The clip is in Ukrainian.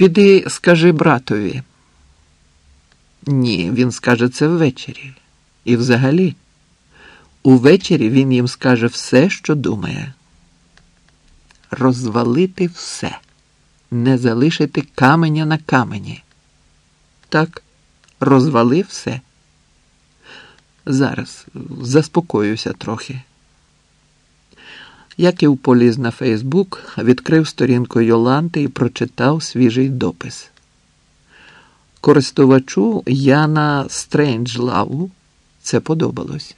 Піди скажи братові. Ні, він скаже це ввечері. І взагалі, увечері він їм скаже все, що думає. Розвалити все, не залишити каменя на камені. Так, розвали все. Зараз заспокоюся трохи. Яків поліз на Фейсбук, відкрив сторінку Йоланти і прочитав свіжий допис. Користувачу Яна Стрейнджлаву це подобалось.